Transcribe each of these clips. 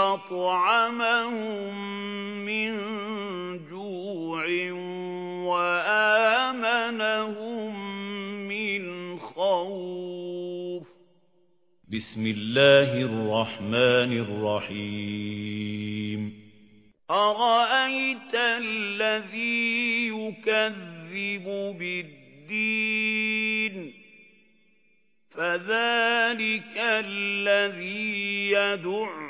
أطعمهم من جوع وآمنهم من خوف. بسم الله الرحمن الرحيم. أرأيت الذي يكذب بالدين؟ فذلك الذي يدع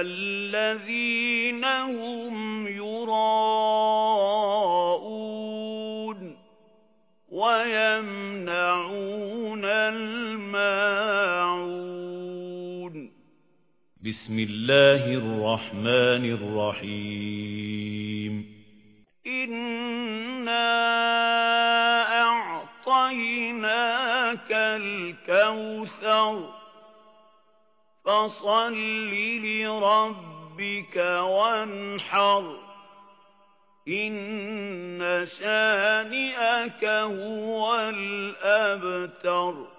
الذين هم يراءون ويمنعون الماعون. بسم الله الرحمن الرحيم. إنا أعطيناك الكوثر فصل لربك وانحر. إن شانئك هو الأبتر.